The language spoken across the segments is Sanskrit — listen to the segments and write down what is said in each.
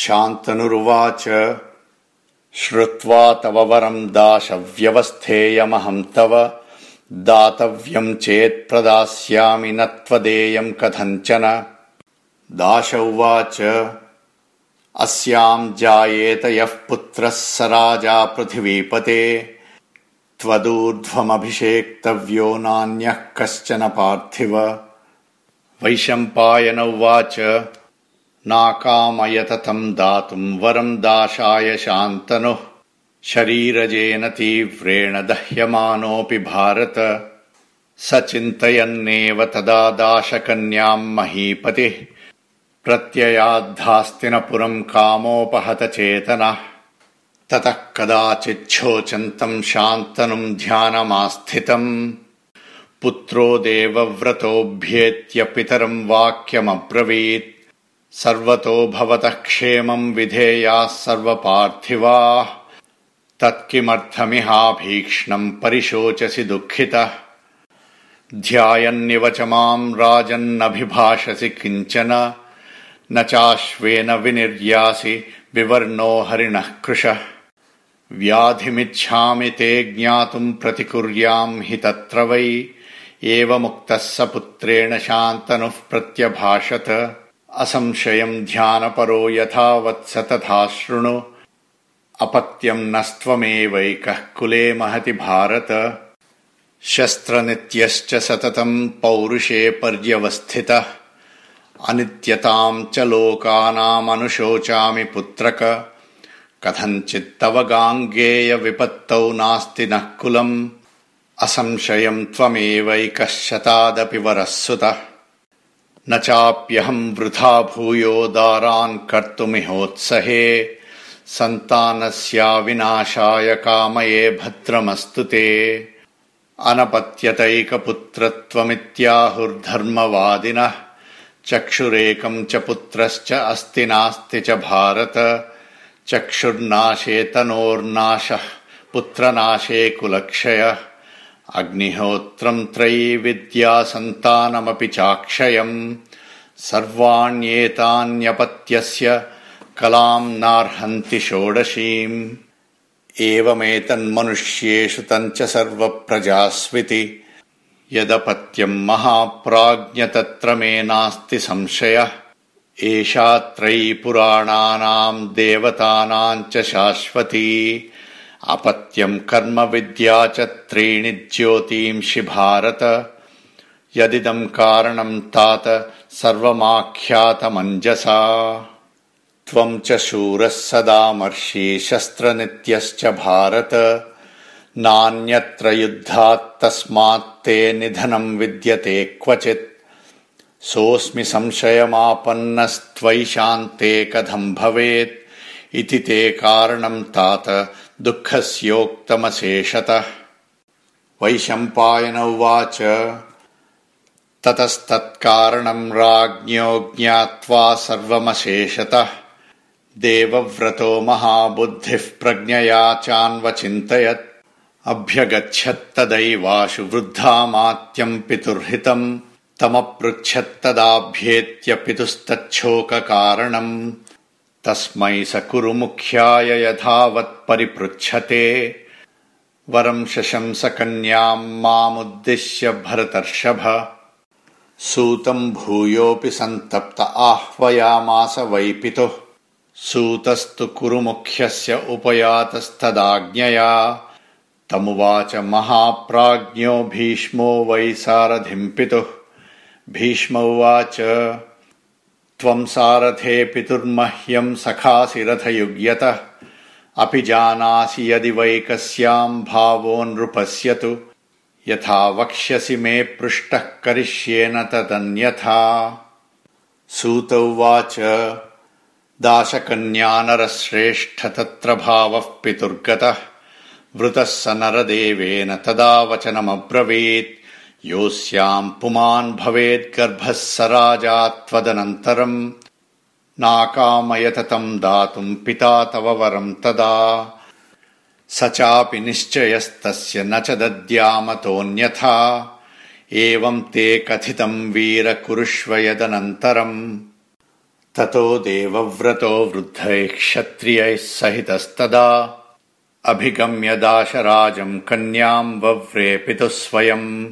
शान्तनुरुवाच। श्रुत्वा तव वरम् दाशव्यवस्थेयमहम् तव। दातव्यम् चेत्प्रदास्यामि न त्वदेयम् कथञ्चन। दाश उवाच। अस्याम् जायेत यः पुत्रः स राजा पृथिवीपते। त्वदूर्ध्वमभिषेक्तव्यो नान्यः कश्चन पार्थिव। वैशम्पायन उवाच नाकामयत तम् दातुम् वरम् दाशाय शान्तनुः। शरीरजेन तीव्रेण दह्यमानोऽपि भारत। स चिन्तयन्नेव तदा दाशकन्याम् महीपतिः। प्रत्ययाद्धास्तिनपुरम् कामोपहत चेतनः। ततः कदाचिच्छोचन्तम् शान्तनुम् ध्यानमास्थितम्। पुत्रो देवव्रतोऽभ्येत्य पितरम् वाक्यमब्रवीत् सर्वतो भवतः क्षेमम् विधेयाः सर्वपार्थिवाः। तत्किमर्थमिहाभीक्ष्णम् परिशोचसि दुःखितः। ध्यायन्निव च माम् राजन्नभिभाषसि किञ्चन। न चाश्वेन विनिर्यासि विवर्णो हरिणः कृशः। व्याधिमिच्छामि ते ज्ञातुम् प्रतिकुर्याम् हि तत्र वै। एवमुक्तः स पुत्रेण शान्तनुः प्रत्यभाषत असंशयम् ध्यानपरो यथा वत्स तथा शृणु। अपत्यम् नस्त्वमेवैकः कुले महति भारत। शस्त्रनित्यश्च सततम् पौरुषे पर्यवस्थितः। अनित्यताम् च लोकानामनुशोचामि पुत्रक। कथञ्चित्तव गाङ्गेय विपत्तौ नास्ति नः कुलम्। असंशयम् त्वमेवैकः शतादपि वरः सुतः न चाप्यहम् वृथा भूयो दारान् कर्तुमिहोत्सहे। सन्तानस्याविनाशाय कामये भद्रमस्तु ते। अनपत्यतैकपुत्रत्वमित्याहुर्धर्मवादिनः चक्षुरेकम् च पुत्रश्च अस्ति नास्ति च भारत। चक्षुर्नाशे तनोर्नाशः पुत्रनाशे कुलक्षयः अग्निहोत्रम् त्रयी विद्या सन्तानमपि चाक्षयम्। सर्वाण्येतान्यपत्यस्य कलाम् नार्हन्ति षोडशीम्। एवमेतन्मनुष्येषु तम् च सर्वप्रजास्विति। यदपत्यम् महाप्राज्ञ तत्र मे नास्ति संशयः। एषा त्रयी पुराणानाम् देवतानाम् च शाश्वती अपत्यम् कर्म विद्या च त्रीणि ज्योतींषि भारत यदिदम् कारणम् तात सर्वमाख्यातमञ्जसा। त्वम् च शूरः सदा मर्षि शस्त्रनित्यश्च भारत। नान्यत्र युद्धात्तस्मात्ते निधनम् विद्यते क्वचित्। सोऽस्मि संशयमापन्नस्त्वयि शान्ते कथम् भवेत्। इति ते कारणम् तात दुःखस्योक्तमशेषतः। वैशम्पायन उवाच ततस्तत्कारणम् राज्ञो ज्ञात्वा सर्वमशेषतः। देवव्रतो महाबुद्धिः प्रज्ञया चान्वचिन्तयत्। अभ्यगच्छत्तदैवाशु वृद्धामात्यम् पितुर्हितम् तमपृच्छत्तदाभ्येत्य पितुस्तच्छोककारणम् तस्मै स कुरु मुख्याय यथावत्परिपृच्छते वरम् शशंस कन्याम् मामुद्दिश्य भरतर्षभ। सूतम् भूयोऽपि सन्तप्त आह्वयामास वै पितुः सूतस्तु कुरु मुख्यस्य उपयातस्तदाज्ञया। तमुवाच महाप्राज्ञो भीष्मो वै सारथिम् पितुः भीष्म उवाच त्वम् सारथे पितुर्मह्यम् सखासि रथयुग्यतः अपि जानासि यदि वैकस्याम् भावो नृपस्यतु। यथा वक्ष्यसि मे पृष्टः करिष्येन तदन्यथा। सूत उवाच दाशकन्यानरश्रेष्ठ तत्र भावः पितुर्गतः। वृतः स नरदेवेन तदा वचनमब्रवीत् योऽस्याम् पुमान् भवेद्गर्भः स राजा त्वदनन्तरम् नाकामयत तम् दातुम् पिता तव वरम् तदा। स चापि निश्चयस्तस्य न च दद्यामतोऽन्यथा। एवम् ते कथितम् वीर कुरुष्व यदनन्तरम्। ततो देवव्रतो वृद्धैः क्षत्रियैः सहितस्तदा। अभिगम्य दाशराजम् कन्याम् वव्रे पितुः स्वयम्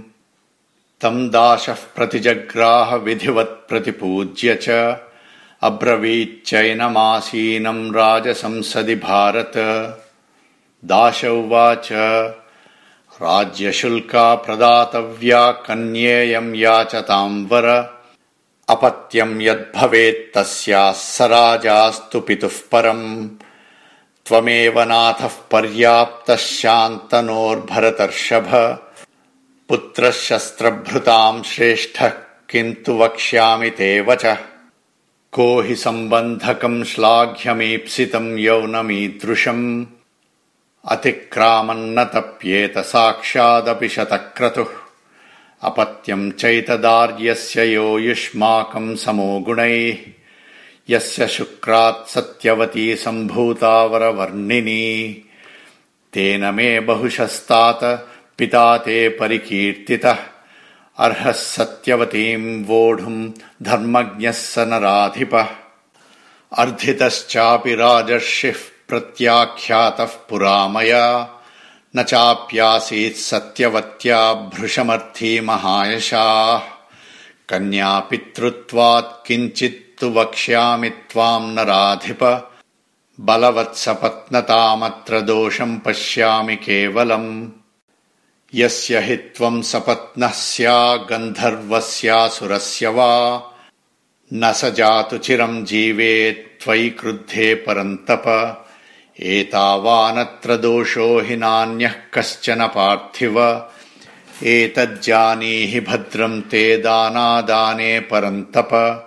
तम् दाशः प्रतिजग्राह विधिवत् प्रतिपूज्य च। अब्रवीच्चैनमासीनम् राजसंसदि भारत। दाश उवाच राज्यशुल्का प्रदातव्या कन्येयम् याचताम् वर। अपत्यम् यद्भवेत्तस्याः स राजास्तु पितुः परम्। त्वमेव नाथः पर्याप्तः शान्तनोर्भरतर्षभ पुत्रः शस्त्रभृताम् श्रेष्ठः किन्तु वक्ष्यामि ते वचः। को हि सम्बन्धकम् श्लाघ्यमीप्सितम् यौनमीदृशम्। अतिक्रामन्न तप्येत साक्षादपि शतक्रतुः। अपत्यम् चैतदार्यस्य यो युष्माकम् समो गुणैः यस्य शुक्रात् सत्यवती सम्भूतावरवर्णिनी। तेन मे बहुशस्तात पिता ते परिकीर्तितः। अर्हः सत्यवतीम् वोढुम् धर्मज्ञः स नराधिपः। अर्धितश्चापि राजर्षिः प्रत्याख्यातः पुरा मया न चाप्यासीत् सत्यवत्या भृशमर्थी महायशाः। कन्यापितृत्वात् किञ्चित् तु वक्ष्यामि त्वाम् नराधिप। बलवत्सपत्नतामत्र दोषम् पश्यामि केवलम् यस्य हि त्वम् सपत्नः स्या गन्धर्वस्यासुरस्य वा। न स जातु चिरम् जीवेत् त्वयि क्रुद्धे परन्तप। एतावानत्र दोषो हि नान्यः कश्चन पार्थिव। एतज्जानीहि भद्रम् ते दानादाने परन्तप